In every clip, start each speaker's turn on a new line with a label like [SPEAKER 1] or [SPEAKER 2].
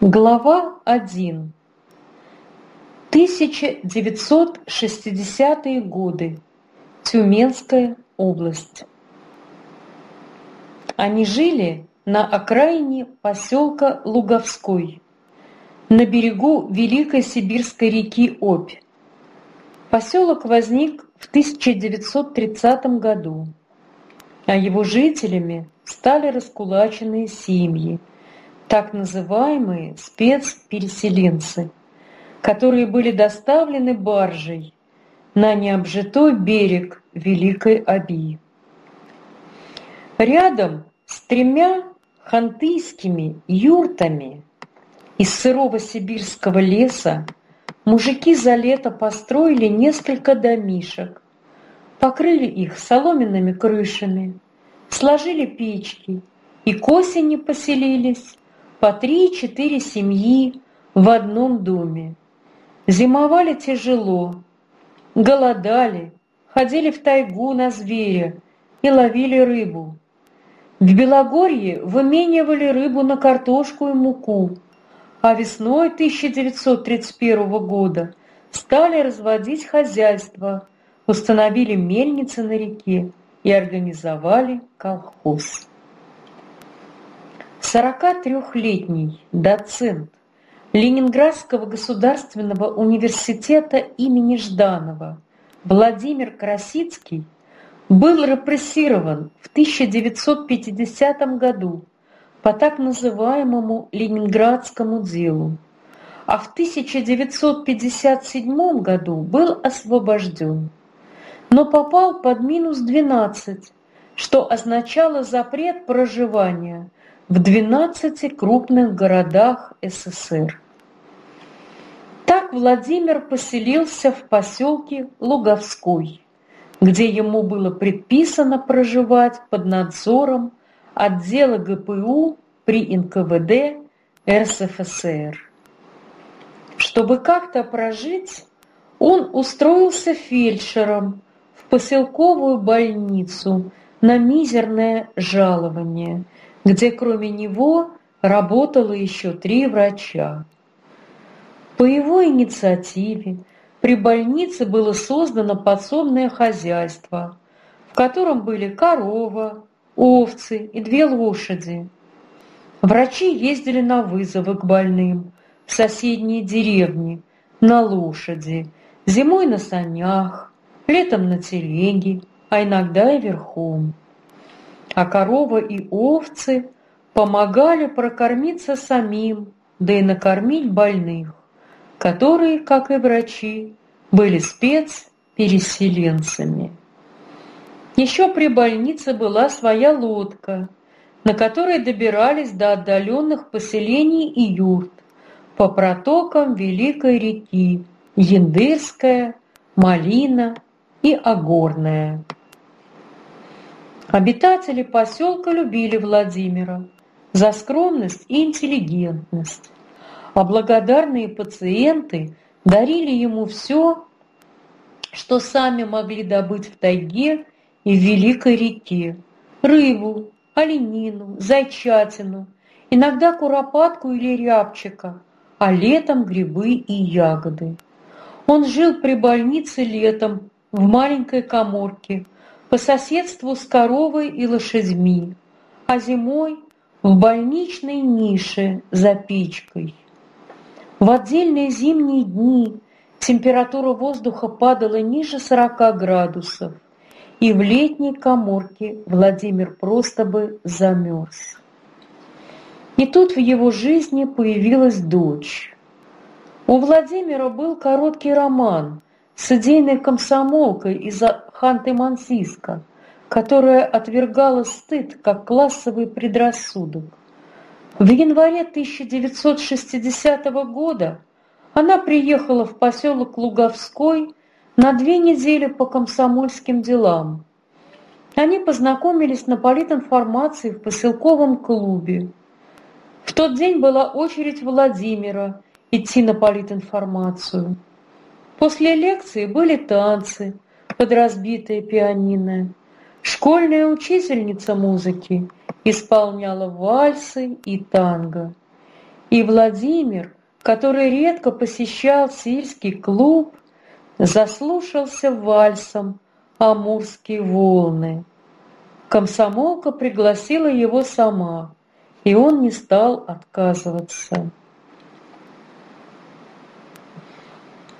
[SPEAKER 1] Глава 1. 1960-е годы. Тюменская область. Они жили на окраине поселка Луговской, на берегу Великой Сибирской реки Обь. Поселок возник в 1930 году, а его жителями стали раскулаченные семьи, так называемые спецпереселенцы, которые были доставлены баржей на необжитой берег Великой Оби. Рядом с тремя хантыйскими юртами из сырого сибирского леса мужики за лето построили несколько домишек, покрыли их соломенными крышами, сложили печки и к осени поселились по три-четыре семьи в одном доме. Зимовали тяжело, голодали, ходили в тайгу на зверя и ловили рыбу. В Белогорье выменивали рыбу на картошку и муку, а весной 1931 года стали разводить хозяйство, установили мельницы на реке и организовали колхоз. 43-летний доцент Ленинградского государственного университета имени Жданова Владимир Красицкий был репрессирован в 1950 году по так называемому Ленинградскому делу, а в 1957 году был освобожден, но попал под минус 12, что означало запрет проживания в 12 крупных городах СССР. Так Владимир поселился в поселке Луговской, где ему было предписано проживать под надзором отдела ГПУ при НКВД РСФСР. Чтобы как-то прожить, он устроился фельдшером поселковую больницу на мизерное жалование, где кроме него работало еще три врача. По его инициативе при больнице было создано подсобное хозяйство, в котором были корова, овцы и две лошади. Врачи ездили на вызовы к больным в соседние деревни на лошади, зимой на санях, летом на телеге, а иногда и верхом. А корова и овцы помогали прокормиться самим, да и накормить больных, которые, как и врачи, были спецпереселенцами. Еще при больнице была своя лодка, на которой добирались до отдаленных поселений и юрт по протокам Великой реки Яндырская, Малина и Огорная. Обитатели поселка любили Владимира за скромность и интеллигентность, а благодарные пациенты дарили ему все, что сами могли добыть в тайге и в Великой реке рыбу, оленину, зайчатину, иногда куропатку или рябчика, а летом грибы и ягоды. Он жил при больнице летом в маленькой коморке по соседству с коровой и лошадьми, а зимой в больничной нише за печкой. В отдельные зимние дни температура воздуха падала ниже 40 градусов, и в летней коморке Владимир просто бы замерз. И тут в его жизни появилась дочь. У Владимира был короткий роман с идейной комсомолкой из Ханты-Мансийска, которая отвергала стыд как классовый предрассудок. В январе 1960 года она приехала в поселок Луговской на две недели по комсомольским делам. Они познакомились на политинформации в поселковом клубе. В тот день была очередь Владимира идти на политинформацию. После лекции были танцы под разбитое пианино. Школьная учительница музыки исполняла вальсы и танго. И Владимир, который редко посещал сельский клуб, заслушался вальсом «Амурские волны». Комсомолка пригласила его сама, и он не стал отказываться.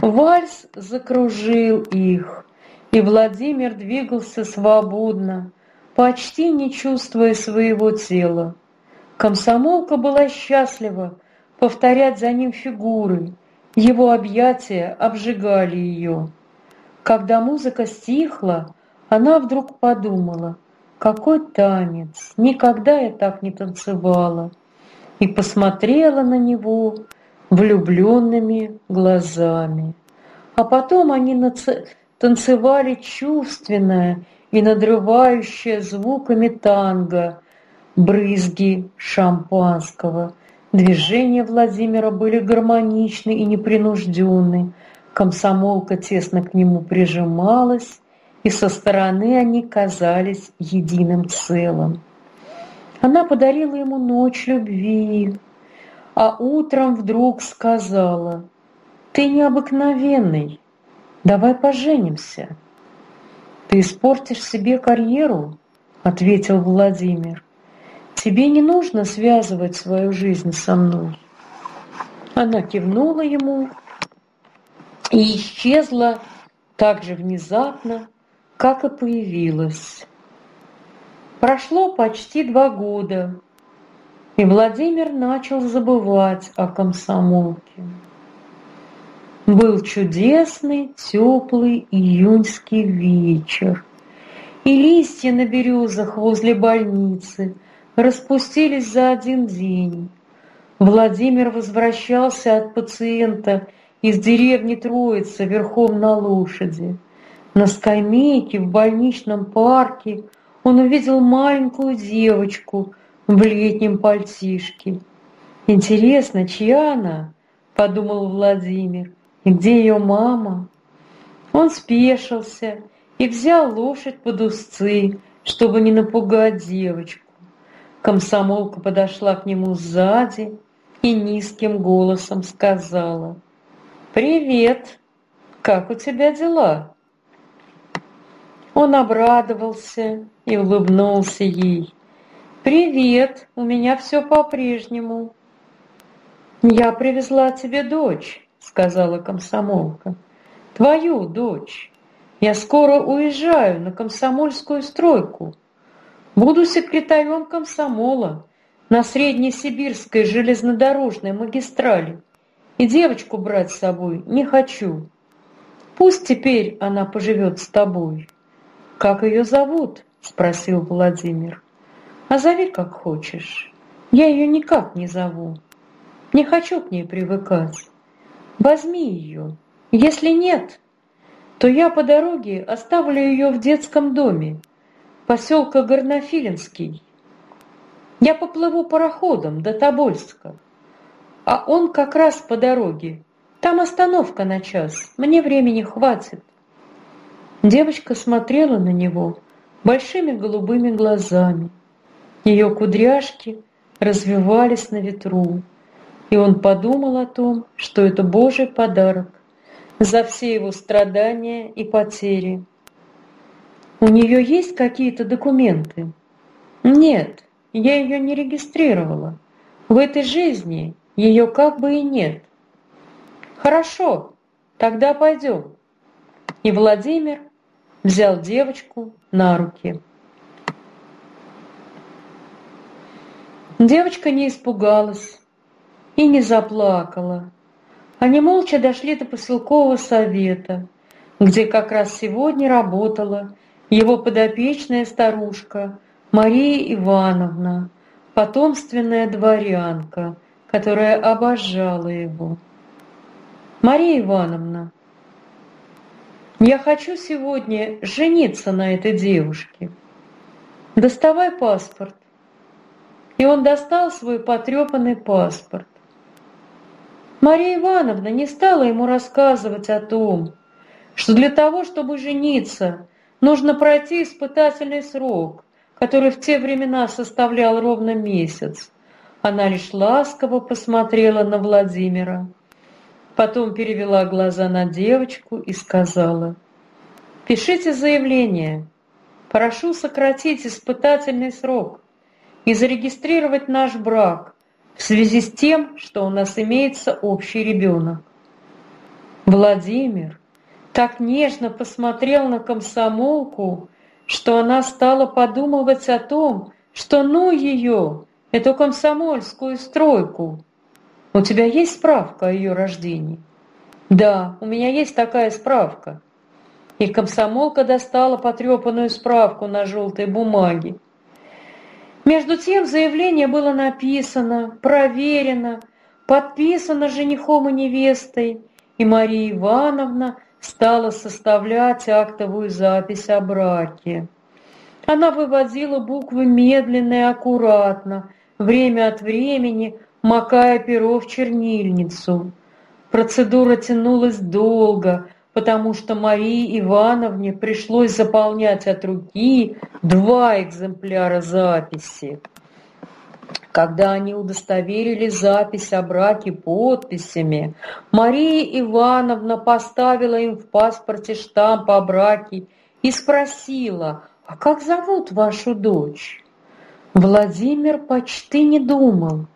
[SPEAKER 1] Вальс закружил их, и Владимир двигался свободно, почти не чувствуя своего тела. Комсомолка была счастлива повторять за ним фигуры, его объятия обжигали ее. Когда музыка стихла, она вдруг подумала, какой танец, никогда я так не танцевала, и посмотрела на него влюбленными глазами. А потом они танцевали чувственное и надрывающее звуками танго, брызги шампанского. Движения Владимира были гармоничны и непринужденны. Комсомолка тесно к нему прижималась, и со стороны они казались единым целым. Она подарила ему ночь любви, а утром вдруг сказала, «Ты необыкновенный, давай поженимся». «Ты испортишь себе карьеру?» — ответил Владимир. «Тебе не нужно связывать свою жизнь со мной». Она кивнула ему и исчезла так же внезапно, как и появилась. Прошло почти два года, и Владимир начал забывать о комсомолке. Был чудесный, теплый июньский вечер, и листья на березах возле больницы распустились за один день. Владимир возвращался от пациента из деревни Троица верхом на лошади. На скамейке в больничном парке он увидел маленькую девочку в летнем пальтишке. «Интересно, чья она?» – подумал Владимир. И где ее мама? Он спешился и взял лошадь под узцы, чтобы не напугать девочку. Комсомолка подошла к нему сзади и низким голосом сказала «Привет! Как у тебя дела?» Он обрадовался и улыбнулся ей. «Привет! У меня все по-прежнему. Я привезла тебе дочь сказала комсомолка. Твою дочь. Я скоро уезжаю на комсомольскую стройку. Буду секретарем комсомола на Среднесибирской железнодорожной магистрали. И девочку брать с собой не хочу. Пусть теперь она поживет с тобой. Как ее зовут? Спросил Владимир. А зови как хочешь. Я ее никак не зову. Не хочу к ней привыкать. Возьми ее. Если нет, то я по дороге оставлю ее в детском доме, поселка Горнофилинский. Я поплыву пароходом до Тобольска, а он как раз по дороге. Там остановка на час, мне времени хватит. Девочка смотрела на него большими голубыми глазами. Ее кудряшки развивались на ветру и он подумал о том, что это Божий подарок за все его страдания и потери. У нее есть какие-то документы? Нет, я ее не регистрировала. В этой жизни ее как бы и нет. Хорошо, тогда пойдем. И Владимир взял девочку на руки. Девочка не испугалась, и не заплакала. Они молча дошли до поселкового совета, где как раз сегодня работала его подопечная старушка Мария Ивановна, потомственная дворянка, которая обожала его. Мария Ивановна, я хочу сегодня жениться на этой девушке. Доставай паспорт. И он достал свой потрепанный паспорт. Мария Ивановна не стала ему рассказывать о том, что для того, чтобы жениться Нужно пройти испытательный срок, который в те времена составлял ровно месяц. Она лишь ласково посмотрела на Владимира. Потом перевела глаза на девочку и сказала, «Пишите заявление. Прошу сократить испытательный срок и зарегистрировать наш брак в связи с тем, что у нас имеется общий ребенок». Владимир так нежно посмотрел на комсомолку, что она стала подумывать о том, что ну ее, эту комсомольскую стройку. У тебя есть справка о ее рождении? Да, у меня есть такая справка. И комсомолка достала потрепанную справку на желтой бумаге. Между тем заявление было написано, проверено, подписано женихом и невестой, и Мария Ивановна стала составлять актовую запись о браке. Она выводила буквы медленно и аккуратно, время от времени макая перо в чернильницу. Процедура тянулась долго, потому что Марии Ивановне пришлось заполнять от руки два экземпляра записи. Когда они удостоверили запись о браке подписями, Мария Ивановна поставила им в паспорте штамп о браке и спросила, «А как зовут вашу дочь?» Владимир почти не думал.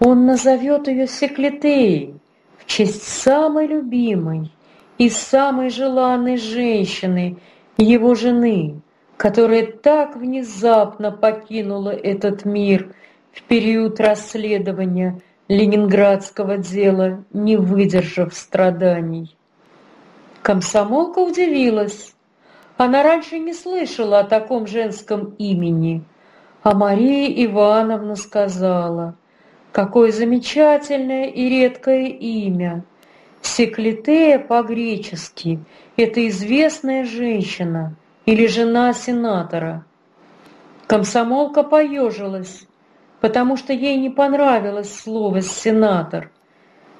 [SPEAKER 1] Он назовет ее Секлитеей в честь самой любимой и самой желанной женщины, его жены, которая так внезапно покинула этот мир в период расследования ленинградского дела, не выдержав страданий. Комсомолка удивилась. Она раньше не слышала о таком женском имени, а Мария Ивановна сказала, какое замечательное и редкое имя. Секлитея по-гречески – это известная женщина или жена сенатора. Комсомолка поежилась потому что ей не понравилось слово «сенатор».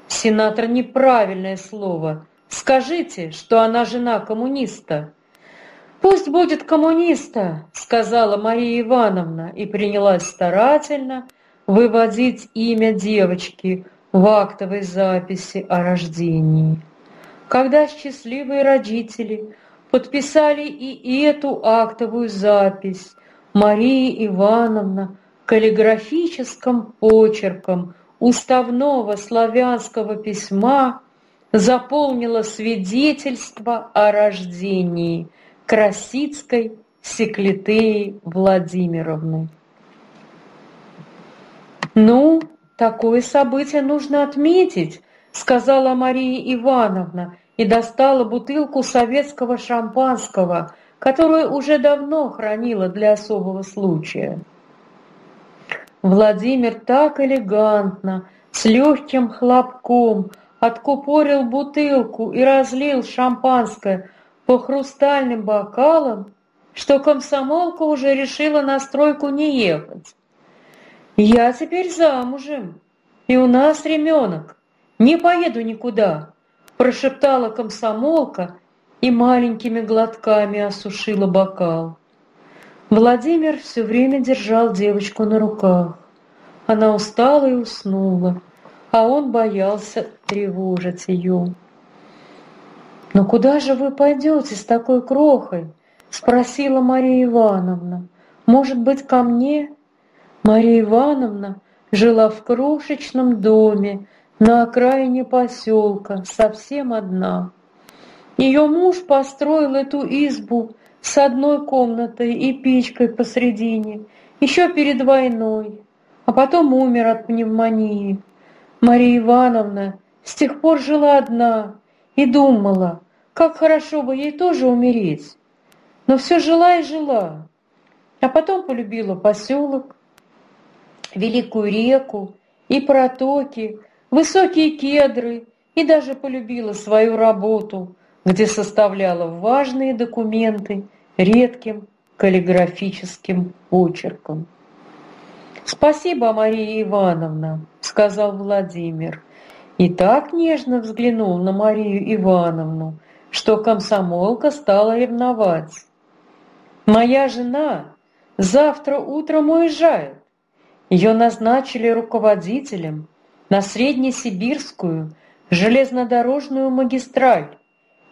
[SPEAKER 1] «Сенатор» — неправильное слово. Скажите, что она жена коммуниста. «Пусть будет коммуниста», — сказала Мария Ивановна и принялась старательно выводить имя девочки в актовой записи о рождении. Когда счастливые родители подписали и эту актовую запись, Мария Ивановна каллиграфическим почерком уставного славянского письма заполнила свидетельство о рождении Красицкой Секлитеи Владимировны. «Ну, такое событие нужно отметить», — сказала Мария Ивановна и достала бутылку советского шампанского, которую уже давно хранила для особого случая. Владимир так элегантно, с легким хлопком, откупорил бутылку и разлил шампанское по хрустальным бокалам, что комсомолка уже решила на стройку не ехать. «Я теперь замужем, и у нас ременок, не поеду никуда», прошептала комсомолка и маленькими глотками осушила бокал. Владимир все время держал девочку на руках. Она устала и уснула, а он боялся тревожить ее. «Но куда же вы пойдете с такой крохой?» — спросила Мария Ивановна. «Может быть, ко мне?» Мария Ивановна жила в крошечном доме на окраине поселка, совсем одна. Ее муж построил эту избу с одной комнатой и печкой посредине, еще перед войной, а потом умер от пневмонии. Мария Ивановна с тех пор жила одна и думала, как хорошо бы ей тоже умереть. Но все жила и жила, а потом полюбила поселок, великую реку и протоки, высокие кедры и даже полюбила свою работу, где составляла важные документы редким каллиграфическим почерком. «Спасибо, Мария Ивановна», — сказал Владимир. И так нежно взглянул на Марию Ивановну, что комсомолка стала ревновать. Моя жена завтра утром уезжает. Ее назначили руководителем на Среднесибирскую железнодорожную магистраль.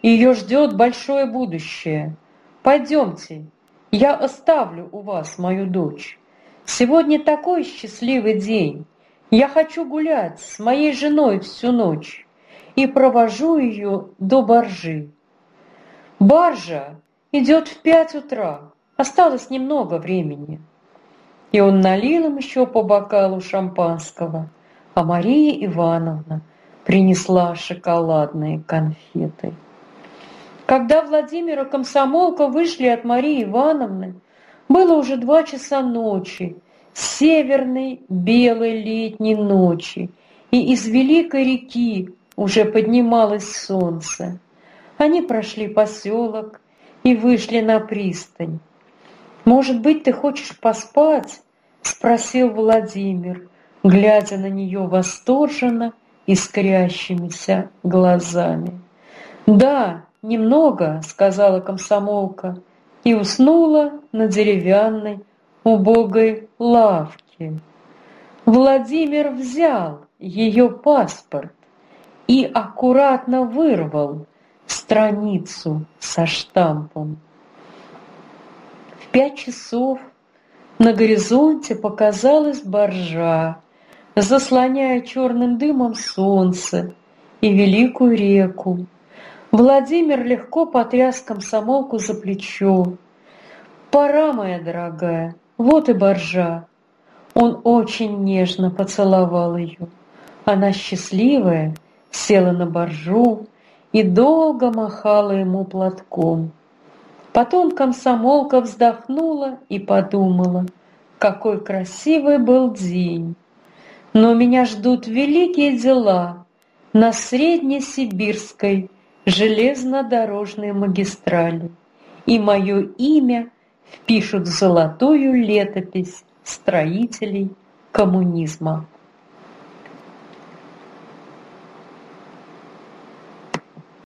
[SPEAKER 1] Ее ждет большое будущее. Пойдемте, я оставлю у вас мою дочь. Сегодня такой счастливый день. Я хочу гулять с моей женой всю ночь и провожу ее до баржи. Баржа идет в пять утра, осталось немного времени. И он налил им еще по бокалу шампанского, а Мария Ивановна принесла шоколадные конфеты. Когда Владимир и комсомолка вышли от Марии Ивановны, было уже два часа ночи, северной белой летней ночи, и из великой реки уже поднималось солнце. Они прошли поселок и вышли на пристань. «Может быть, ты хочешь поспать?» — спросил Владимир, глядя на нее восторженно искрящимися глазами. «Да, немного», — сказала комсомолка, и уснула на деревянной убогой лавке. Владимир взял ее паспорт и аккуратно вырвал страницу со штампом. Пять часов на горизонте показалась боржа, заслоняя черным дымом солнце и великую реку. Владимир легко потряс комсомолку за плечо. «Пора, моя дорогая, вот и боржа». Он очень нежно поцеловал ее. Она счастливая села на боржу и долго махала ему платком. Потом комсомолка вздохнула и подумала, какой красивый был день. Но меня ждут великие дела на Среднесибирской железнодорожной магистрали, и мое имя впишут в золотую летопись строителей коммунизма.